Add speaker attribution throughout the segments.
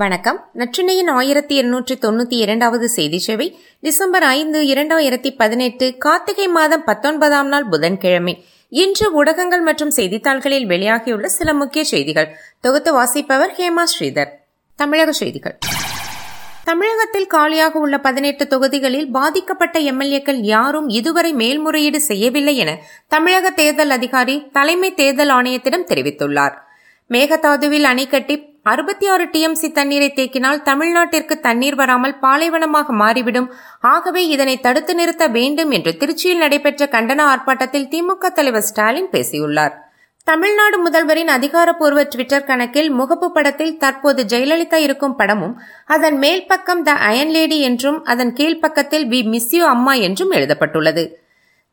Speaker 1: வணக்கம். நற்றினையின் ஆயிரத்தி இருநூற்றி தொண்ணூற்றி இரண்டாவது செய்தி சேவை டிசம்பர் ஐந்து இரண்டாயிரத்தி பதினெட்டு கார்த்திகை மாதம் பத்தொன்பதாம் நாள் புதன்கிழமை. இன்று ஊடகங்கள் மற்றும் செய்தித்தாள்களில் வெளியாகியுள்ள சில முக்கிய செய்திகள். தொகுத்து வாசிப்பவர் ஹேமா ஸ்ரீதர். தமிழக செய்திகள். தமிழகத்தில் காலியாக உள்ள பதினெட்டு தொகுதிகளில் பாதிக்கப்பட்ட எம்எல்ஏக்கள் யாரும் இதுவரை மேல்முறையீடு செய்யவில்லை என தமிழக தேர்தல் அதிகாரி தலைமை தேர்தல் ஆணையத்திடம் தெரிவித்துள்ளார். மேகதாதுவில் அணை கட்டி அறுபத்தி ஆறு டிஎம்சி தண்ணீரை தேக்கினால் தமிழ்நாட்டிற்கு தண்ணீர் வராமல் பாலைவனமாக மாறிவிடும். ஆகவே இதனை தடுத்து நிறுத்த வேண்டும் என்று திருச்சியில் நடைபெற்ற கண்டன ஆர்ப்பாட்டத்தில் திமுக தலைவர் ஸ்டாலின் பேசியுள்ளார். தமிழ்நாடு முதல்வரின் அதிகாரப்பூர்வ ட்விட்டர் கணக்கில் முகப்பு படத்தில் தற்போது ஜெயலலிதா இருக்கும் படமும் அதன் மேல் பக்கம் த அயன் லேடி என்றும் அதன் கீழ்ப்பக்கத்தில் வி மிஸ் யூ அம்மா என்றும் எழுதப்பட்டுள்ளது.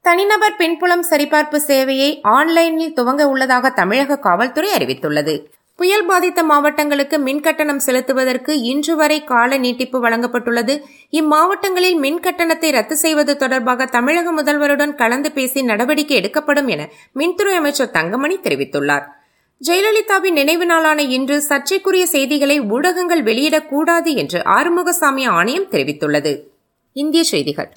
Speaker 1: தனிநபர் பின்புலம் சரிபார்ப்பு சேவையை ஆன்லைனில் துவங்க உள்ளதாக தமிழக காவல்துறை அறிவித்துள்ளது. புயல் பாதித்த மாவட்டங்களுக்கு மின் கட்டணம் செலுத்துவதற்கு இன்று வரை கால நீட்டிப்பு வழங்கப்பட்டுள்ளது. இம்மாவட்டங்களில் மின் கட்டணத்தை ரத்து செய்வது தொடர்பாக தமிழக முதல்வருடன் கலந்து பேசி நடவடிக்கை எடுக்கப்படும் என மின்துறை அமைச்சர் தங்கமணி தெரிவித்துள்ளார். ஜெயலலிதாவின் நினைவு நாளான இன்று சர்ச்சைக்குரிய செய்திகளை ஊடகங்கள் வெளியிடக்கூடாது என்று ஆறுமுகசாமி ஆணையம் தெரிவித்துள்ளது. இந்திய செய்திகள்.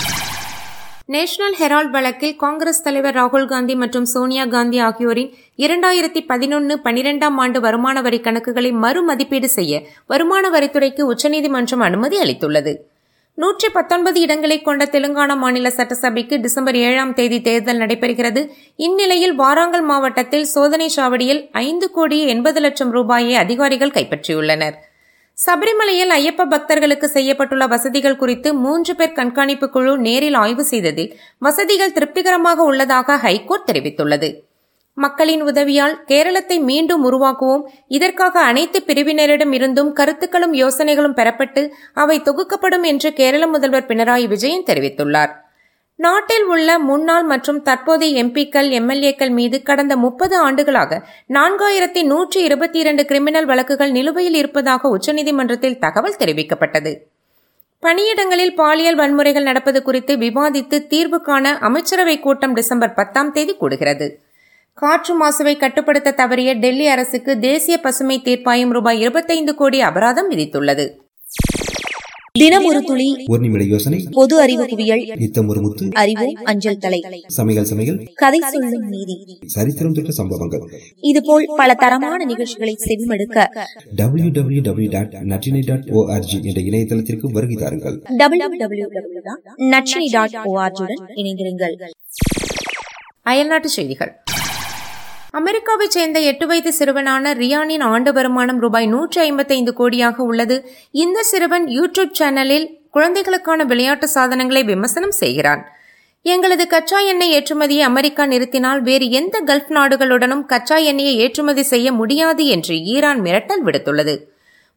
Speaker 1: நேஷனல் ஹெரால்ட் வழக்கில் காங்கிரஸ் தலைவர் ராகுல் காந்தி மற்றும் சோனியா காந்தி ஆகியோரின் இரண்டாயிரத்தி பதினொன்று பனிரெண்டாம் ஆண்டு வருமான வரி கணக்குகளை மறுமதிப்பீடு செய்ய வருமான வரித்துறைக்கு உச்சநீதிமன்றம் அனுமதி அளித்துள்ளது. நூற்றி பத்தொன்பது இடங்களை கொண்ட தெலுங்கானா மாநில சட்டசபைக்கு டிசம்பர் ஏழாம் தேதி தேர்தல் நடைபெறுகிறது. இந்நிலையில் வாராங்கல் மாவட்டத்தில் சோதனை சாவடியில் ஐந்து கோடி எண்பது லட்சம் ரூபாயை அதிகாரிகள் கைப்பற்றியுள்ளனர். சபரிமலையில் ஐயப்ப பக்தர்களுக்கு செய்யப்பட்டுள்ள வசதிகள் குறித்து மூன்று பேர் கண்காணிப்பு குழு நேரில் ஆய்வு செய்ததில் வசதிகள் திருப்திகரமாக உள்ளதாக ஹைகோர்ட் தெரிவித்துள்ளது. மக்களின் உதவியால் கேரளத்தை மீண்டும் உருவாக்குவோம். இதற்காக அனைத்து பிரிவினரிடம் இருந்தும் கருத்துக்களும் யோசனைகளும் பெறப்பட்டு அவை தொகுக்கப்படும் என்று கேரள முதல்வர் பினராயி விஜயன் தெரிவித்துள்ளார். நாட்டில் உள்ள முன்னாள் மற்றும் தற்போதைய எம்பிக்கள் எம்எல்ஏக்கள் மீது கடந்த முப்பது ஆண்டுகளாக நான்காயிரத்தி நூற்றி இருபத்தி இரண்டு கிரிமினல் வழக்குகள் நிலுவையில் இருப்பதாக உச்சநீதிமன்றத்தில் தகவல் தெரிவிக்கப்பட்டது. பணியிடங்களில் பாலியல் வன்முறைகள் நடப்பது குறித்து விவாதித்து தீர்வு காண அமைச்சரவை கூட்டம் டிசம்பர் பத்தாம் தேதி கூடுகிறது. காற்று மாசுவை கட்டுப்படுத்த தவறிய டெல்லி அரசுக்கு தேசிய பசுமை தீர்ப்பாயம் ரூபாய் இருபத்தைந்து கோடி அபராதம் விதித்துள்ளது.
Speaker 2: தினம் ஒரு துளி
Speaker 3: ஒரு நிமிட யோசனை
Speaker 2: பொது அறிவு குவியல்
Speaker 3: நித்தம் ஒரு முத்து
Speaker 2: அறிவோம் அஞ்சல் தலை
Speaker 3: சமையல் சமையல்
Speaker 2: கதை சொல்லும் நீதி.
Speaker 3: சரித்திரம் தொட்ட சம்பவங்கள்.
Speaker 2: இதுபோல் பல தரமான நிகழ்ச்சிகளை செவிமடுக்க
Speaker 3: W W W dot Natrinai dot O R G என்ற இணையதளத்திற்கு வருகை தாருங்கள்.
Speaker 2: டபிள்யூ டபிள்யூ டபிள்யூ நச்சினி டாட் ஓஆர்ஜியுடன் இணைந்திருங்கள்.
Speaker 1: அயல்நாட்டு செய்திகள். அமெரிக்காவைச் சேர்ந்த எட்டு வயது சிறுவனான ரியானின் ஆண்டு வருமானம் ரூபாய் நூற்றி ஐம்பத்தைந்து கோடியாக உள்ளது. இந்த சிறுவன் யூடியூப் சேனலில் குழந்தைகளுக்கான விளையாட்டு சாதனங்களை விமர்சனம் செய்கிறான். எங்களது கச்சா எண்ணெய் ஏற்றுமதியை அமெரிக்கா நிறுத்தினால் வேறு எந்த கல்ஃப் நாடுகளுடனும் கச்சா எண்ணெயை ஏற்றுமதி செய்ய முடியாது என்று ஈரான் மிரட்டல் விடுத்துள்ளது.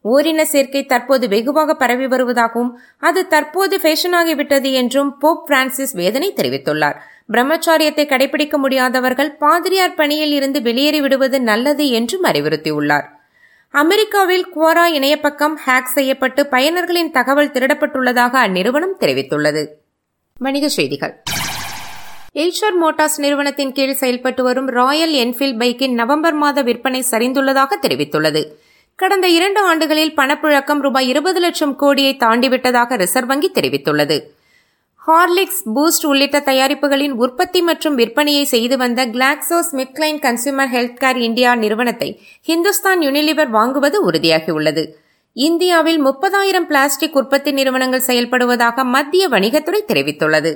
Speaker 1: ஓரின சேர்க்கை தற்போது வெகுவாக பரவி வருவதாகவும் அது தற்போது ஃபேஷனாகிவிட்டது என்றும் போப் பிரான்சிஸ் வேதனை தெரிவித்துள்ளார். பிரம்மச்சாரியத்தை கடைபிடிக்க முடியாதவர்கள் பாதிரியார் பணியில் இருந்து வெளியேறி விடுவது நல்லது என்றும் அறிவுறுத்தியுள்ளார். அமெரிக்காவில் குவாரா இணையப்பக்கம் ஹேக் செய்யப்பட்டு பயனர்களின் தகவல் திருடப்பட்டுள்ளதாக அந்நிறுவனம் தெரிவித்துள்ளது. வணிக செய்திகள். எய்ஷர் மோட்டார்ஸ் நிறுவனத்தின் கீழ் செயல்பட்டு வரும் ராயல் என்ஃபீல்ட் பைக்கின் நவம்பர் மாத விற்பனை சரிந்துள்ளதாக தெரிவித்துள்ளது. கடந்த இரண்டு ஆண்டுகளில் பணப்புழக்கம் ரூபாய் இருபது லட்சம் கோடியை தாண்டிவிட்டதாக ரிசர்வ் வங்கி தெரிவித்துள்ளது. ஹார்லிக்ஸ் பூஸ்ட் உள்ளிட்ட தயாரிப்புகளின் உற்பத்தி மற்றும் விற்பனையை செய்து வந்த Glaxo SmithKline consumer health care India நிறுவனத்தை ஹிந்துஸ்தான் யூனிலிவர் வாங்குவது உறுதியாகியுள்ளது. இந்தியாவில் முப்பதாயிரம் பிளாஸ்டிக் உற்பத்தி நிறுவனங்கள் செயல்படுவதாக மத்திய வணிகத்துறை தெரிவித்துள்ளது.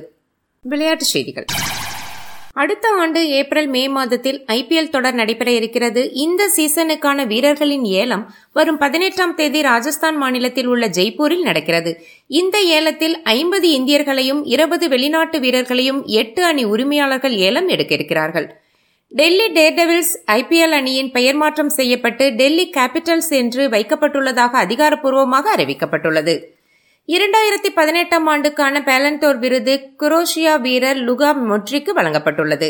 Speaker 1: விளையாட்டுச் செய்திகள். அடுத்த ஆண்டு ஏப்ரல் மே மாதத்தில் ஐபிஎல் தொடர் நடைபெற இருக்கிறது. இந்த சீசனுக்கான வீரர்களின் ஏலம் வரும் பதினெட்டாம் தேதி ராஜஸ்தான் மாநிலத்தில் உள்ள ஜெய்ப்பூரில் நடக்கிறது. இந்த ஏலத்தில் ஐம்பது இந்தியர்களையும் இருபது வெளிநாட்டு வீரர்களையும் எட்டு அணி உரிமையாளர்கள் ஏலம் எடுக்க இருக்கிறார்கள். டெல்லி டேர்டெவில்ஸ் ஐபிஎல் அணியின் பெயர் மாற்றம் செய்யப்பட்டு டெல்லி கேபிட்டல்ஸ் என்று வைக்கப்பட்டுள்ளதாக அதிகாரப்பூர்வமாக அறிவிக்கப்பட்டுள்ளது. இரண்டாயிரத்தி பதினெட்டாம் ஆண்டுக்கான பேலண்டோர் விருது குரோஷியா வீரர் லுகா மொட்ரிக்கு வழங்கப்பட்டுள்ளது.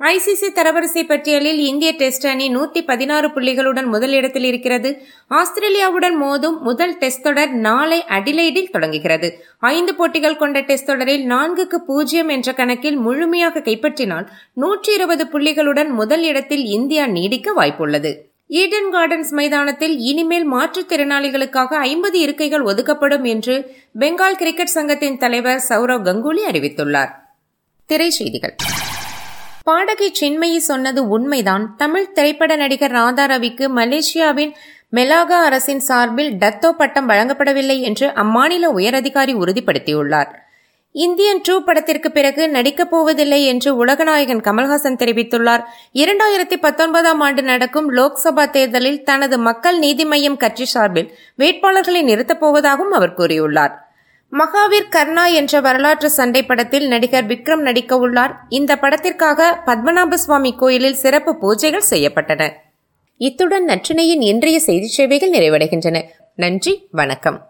Speaker 1: ஐசிசி தரவரிசை பட்டியலில் இந்திய டெஸ்ட் அணி நூற்றி பதினாறு புள்ளிகளுடன் முதலிடத்தில் இருக்கிறது. ஆஸ்திரேலியாவுடன் மோதும் முதல் டெஸ்ட் தொடர் நாளை அடிலைடில் தொடங்குகிறது. ஐந்து போட்டிகள் கொண்ட டெஸ்ட் தொடரில் நான்குக்கு பூஜ்ஜியம் என்ற கணக்கில் முழுமையாக கைப்பற்றினால் நூற்றி இருபது புள்ளிகளுடன் முதல் இடத்தில் இந்தியா நீடிக்க வாய்ப்புள்ளது. ஈடன் கார்டன்ஸ் மைதானத்தில் இனிமேல் மாற்றுத்திறனாளிகளுக்காக ஐம்பது இருக்கைகள் ஒதுக்கப்படும் என்று பெங்கால் கிரிக்கெட் சங்கத்தின் தலைவர் சௌரவ் கங்குலி அறிவித்துள்ளார். திரைச்செய்திகள். பாடகி சின்மயி சொன்னது உண்மைதான். தமிழ் திரைப்பட நடிகர் ராதா ரவிக்கு மலேசியாவின் மெலாகா அரசின் சார்பில் டத்தோ பட்டம் வழங்கப்படவில்லை என்று அம்மாநில உயரதிகாரி உறுதிப்படுத்தியுள்ளார். இந்தியன் ட்ரூ படத்திற்கு பிறகு நடிக்கப் போவதில்லை என்று உலகநாயகன் கமல்ஹாசன் தெரிவித்துள்ளார். இரண்டாயிரத்தி பத்தொன்பதாம் ஆண்டு நடக்கும் லோக்சபா தேர்தலில் தனது மக்கள் நீதி மையம் கட்சி சார்பில் வேட்பாளர்களை நிறுத்தப் போவதாகவும் அவர் கூறியுள்ளார். மகாவீர் கர்ணா என்ற வரலாற்று சண்டை படத்தில் நடிகர் விக்ரம் நடிக்க உள்ளார். இந்த படத்திற்காக பத்மநாப சுவாமி கோயிலில் சிறப்பு பூஜைகள் செய்யப்பட்டன. இத்துடன் நற்றினையின் இன்றைய செய்தி சேவைகள் நிறைவடைகின்றன. நன்றி வணக்கம்.